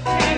complicated.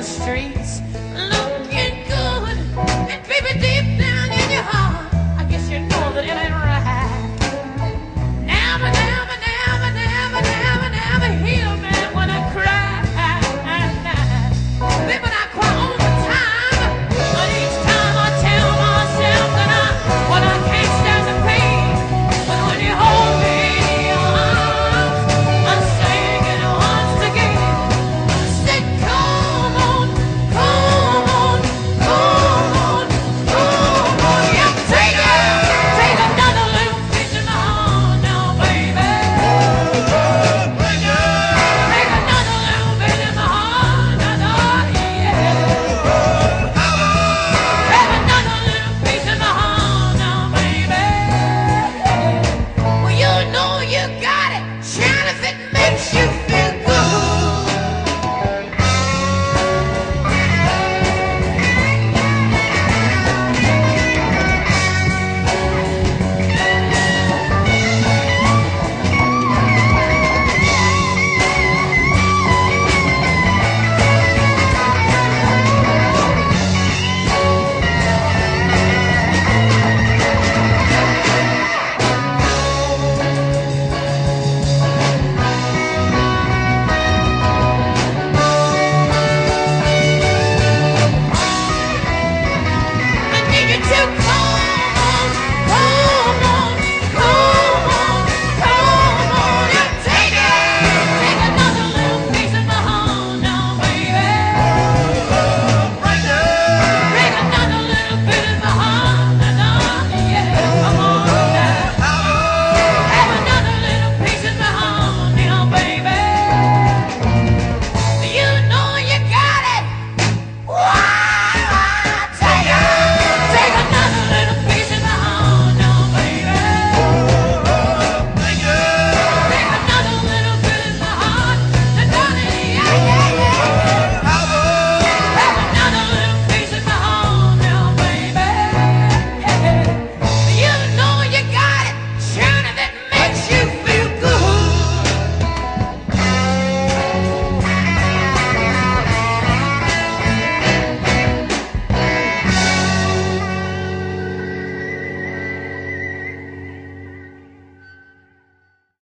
The streets.